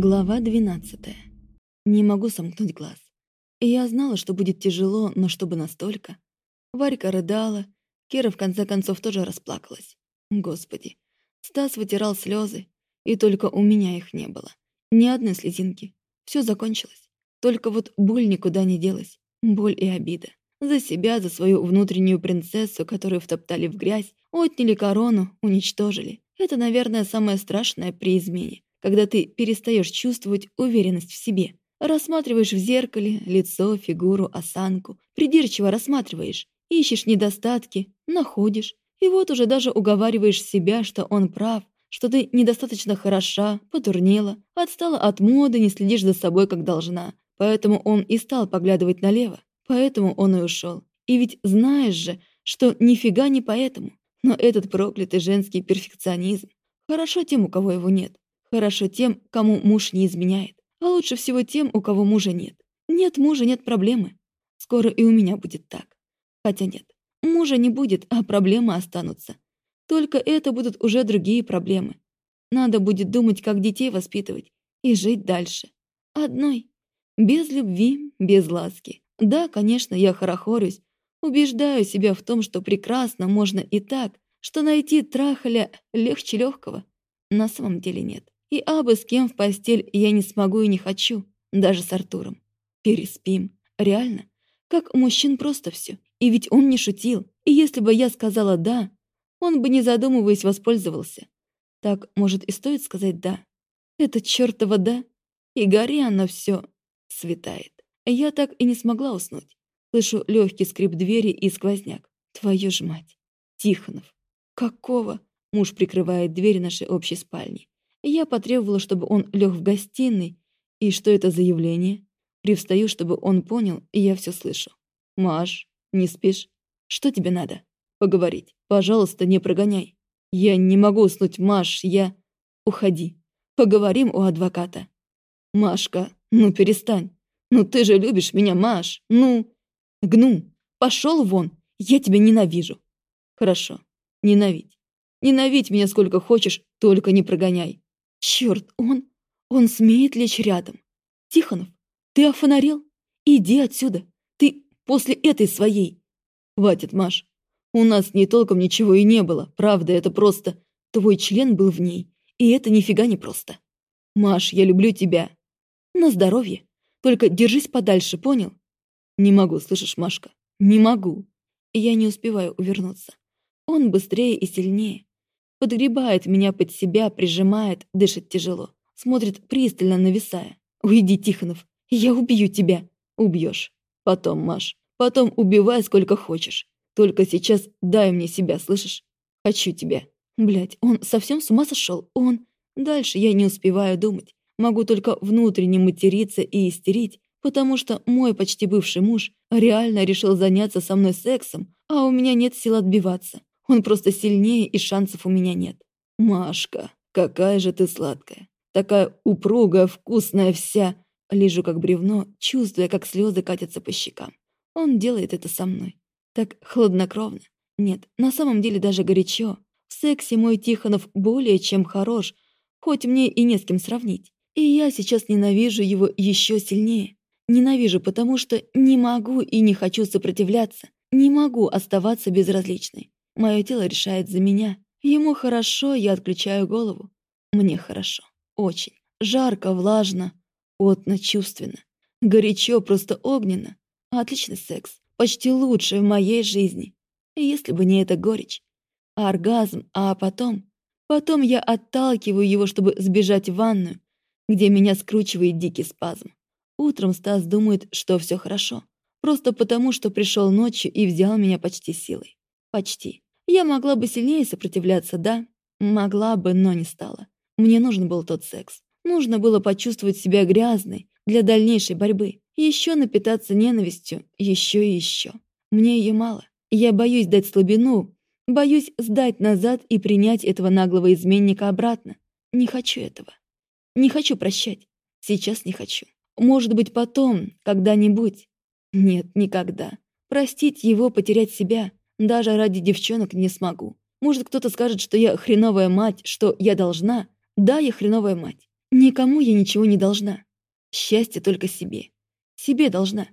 Глава 12. Не могу сомкнуть глаз. Я знала, что будет тяжело, но чтобы настолько. Варька рыдала, Кира в конце концов тоже расплакалась. Господи. Стас вытирал слезы, и только у меня их не было. Ни одной слезинки. Все закончилось. Только вот боль никуда не делась. Боль и обида. За себя, за свою внутреннюю принцессу, которую втоптали в грязь, отняли корону, уничтожили. Это, наверное, самое страшное при измене когда ты перестаешь чувствовать уверенность в себе. Рассматриваешь в зеркале лицо, фигуру, осанку, придирчиво рассматриваешь, ищешь недостатки, находишь, и вот уже даже уговариваешь себя, что он прав, что ты недостаточно хороша, потурнела, отстала от моды, не следишь за собой, как должна. Поэтому он и стал поглядывать налево, поэтому он и ушел. И ведь знаешь же, что нифига не поэтому. Но этот проклятый женский перфекционизм. Хорошо тем, у кого его нет. Хорошо тем, кому муж не изменяет, а лучше всего тем, у кого мужа нет. Нет мужа, нет проблемы. Скоро и у меня будет так. Хотя нет, мужа не будет, а проблемы останутся. Только это будут уже другие проблемы. Надо будет думать, как детей воспитывать и жить дальше. Одной. Без любви, без ласки. Да, конечно, я хорохорюсь, убеждаю себя в том, что прекрасно можно и так, что найти трахаля легче легкого. На самом деле нет. И абы с кем в постель я не смогу и не хочу, даже с Артуром. Переспим. Реально. Как у мужчин просто все. И ведь он не шутил. И если бы я сказала «да», он бы, не задумываясь, воспользовался. Так, может, и стоит сказать «да». Это чертово «да». И гори оно все светает. Я так и не смогла уснуть. Слышу легкий скрип двери и сквозняк. Твою ж мать. Тихонов. Какого? Муж прикрывает дверь нашей общей спальни. Я потребовала, чтобы он лег в гостиной. И что это за явление? Привстаю, чтобы он понял, и я все слышу. «Маш, не спишь? Что тебе надо?» «Поговорить. Пожалуйста, не прогоняй. Я не могу уснуть, Маш, я...» «Уходи. Поговорим у адвоката». «Машка, ну перестань. Ну ты же любишь меня, Маш. Ну...» «Гну, пошел вон. Я тебя ненавижу». «Хорошо. Ненавидь. Ненавидь меня сколько хочешь, только не прогоняй. Черт, он... он смеет лечь рядом. Тихонов, ты офонарел? Иди отсюда. Ты после этой своей. Хватит, Маш. У нас не толком ничего и не было. Правда, это просто... Твой член был в ней. И это нифига не просто. Маш, я люблю тебя. На здоровье. Только держись подальше, понял? Не могу, слышишь, Машка? Не могу. Я не успеваю увернуться. Он быстрее и сильнее. Подгребает меня под себя, прижимает, дышит тяжело. Смотрит пристально, нависая. «Уйди, Тихонов, я убью тебя!» «Убьешь. Потом, Маш. Потом убивай сколько хочешь. Только сейчас дай мне себя, слышишь? Хочу тебя». Блять, он совсем с ума сошел? Он... Дальше я не успеваю думать. Могу только внутренне материться и истерить, потому что мой почти бывший муж реально решил заняться со мной сексом, а у меня нет сил отбиваться. Он просто сильнее, и шансов у меня нет. Машка, какая же ты сладкая. Такая упругая, вкусная вся. Лежу как бревно, чувствуя, как слезы катятся по щекам. Он делает это со мной. Так хладнокровно. Нет, на самом деле даже горячо. В сексе мой Тихонов более чем хорош, хоть мне и не с кем сравнить. И я сейчас ненавижу его еще сильнее. Ненавижу, потому что не могу и не хочу сопротивляться. Не могу оставаться безразличной. Мое тело решает за меня. Ему хорошо, я отключаю голову. Мне хорошо. Очень. Жарко, влажно, потно, чувственно. Горячо, просто огненно. Отличный секс. Почти лучший в моей жизни. Если бы не эта горечь. Оргазм, а потом... Потом я отталкиваю его, чтобы сбежать в ванную, где меня скручивает дикий спазм. Утром Стас думает, что все хорошо. Просто потому, что пришел ночью и взял меня почти силой. Почти. Я могла бы сильнее сопротивляться, да? Могла бы, но не стала. Мне нужен был тот секс. Нужно было почувствовать себя грязной для дальнейшей борьбы. Еще напитаться ненавистью, еще и еще. Мне ее мало. Я боюсь дать слабину, боюсь сдать назад и принять этого наглого изменника обратно. Не хочу этого. Не хочу прощать. Сейчас не хочу. Может быть, потом, когда-нибудь. Нет, никогда. Простить его, потерять себя. Даже ради девчонок не смогу. Может, кто-то скажет, что я хреновая мать, что я должна. Да, я хреновая мать. Никому я ничего не должна. Счастье только себе. Себе должна.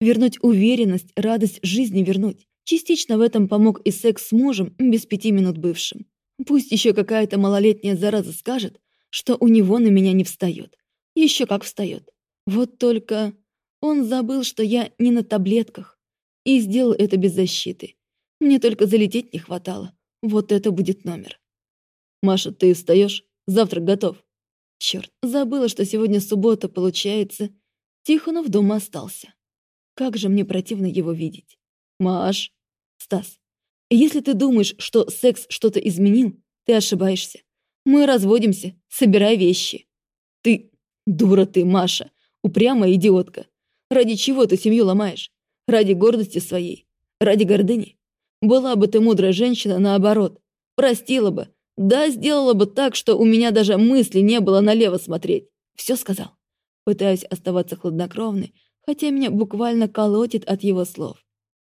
Вернуть уверенность, радость жизни вернуть. Частично в этом помог и секс с мужем без пяти минут бывшим. Пусть еще какая-то малолетняя зараза скажет, что у него на меня не встает. Еще как встает. Вот только он забыл, что я не на таблетках. И сделал это без защиты. Мне только залететь не хватало. Вот это будет номер. «Маша, ты встаешь? Завтрак готов». Черт, забыла, что сегодня суббота, получается. Тихонов дома остался. Как же мне противно его видеть. Маш. Стас, если ты думаешь, что секс что-то изменил, ты ошибаешься. Мы разводимся, собирай вещи. Ты... Дура ты, Маша. Упрямая идиотка. Ради чего ты семью ломаешь? Ради гордости своей? Ради гордыни? Была бы ты мудрая женщина, наоборот. Простила бы. Да, сделала бы так, что у меня даже мысли не было налево смотреть. Все сказал. Пытаюсь оставаться хладнокровной, хотя меня буквально колотит от его слов.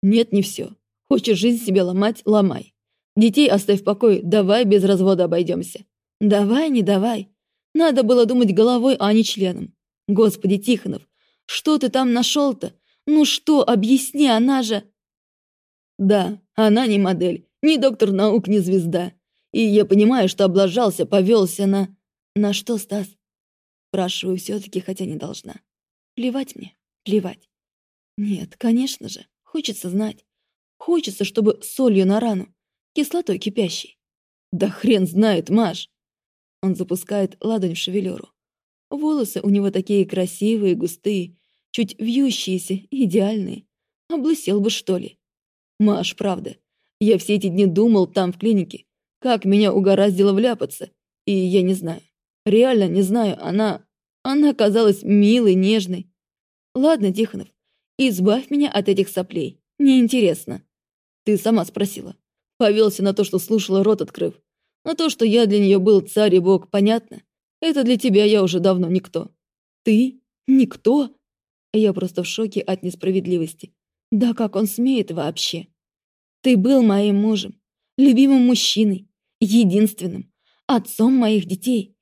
Нет, не все. Хочешь жизнь себе ломать – ломай. Детей оставь в покое, давай без развода обойдемся. Давай, не давай. Надо было думать головой, а не членом. Господи, Тихонов, что ты там нашел-то? Ну что, объясни, она же... Да, она не модель, ни доктор наук, ни звезда. И я понимаю, что облажался, повелся на... На что, Стас? Спрашиваю все-таки, хотя не должна. Плевать мне, плевать. Нет, конечно же, хочется знать. Хочется, чтобы солью на рану, кислотой кипящей. Да хрен знает, Маш. Он запускает ладонь в шевелюру. Волосы у него такие красивые, густые, чуть вьющиеся, идеальные. Облысел бы, что ли. Маш, правда, я все эти дни думал там, в клинике, как меня угораздило вляпаться. И я не знаю. Реально не знаю, она... Она казалась милой, нежной. Ладно, Тихонов, избавь меня от этих соплей. Неинтересно. Ты сама спросила. Повелся на то, что слушала рот открыв. На то, что я для нее был царь и бог, понятно? Это для тебя я уже давно никто. Ты? Никто? Я просто в шоке от несправедливости. Да как он смеет вообще? Ты был моим мужем, любимым мужчиной, единственным, отцом моих детей,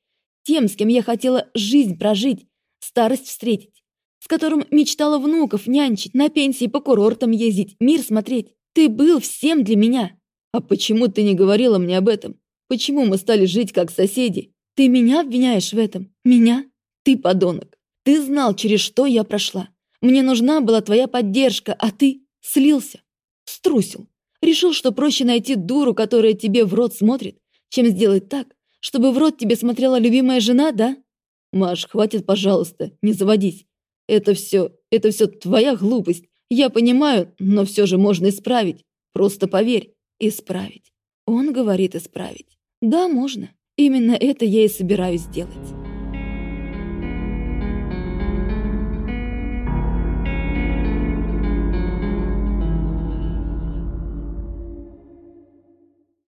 тем, с кем я хотела жизнь прожить, старость встретить, с которым мечтала внуков нянчить, на пенсии по курортам ездить, мир смотреть. Ты был всем для меня. А почему ты не говорила мне об этом? Почему мы стали жить как соседи? Ты меня обвиняешь в этом? Меня? Ты подонок. Ты знал, через что я прошла. Мне нужна была твоя поддержка, а ты слился, струсил. Решил, что проще найти дуру, которая тебе в рот смотрит, чем сделать так, чтобы в рот тебе смотрела любимая жена, да? Маш, хватит, пожалуйста, не заводись. Это все, это все твоя глупость. Я понимаю, но все же можно исправить. Просто поверь, исправить. Он говорит исправить. Да, можно. Именно это я и собираюсь сделать.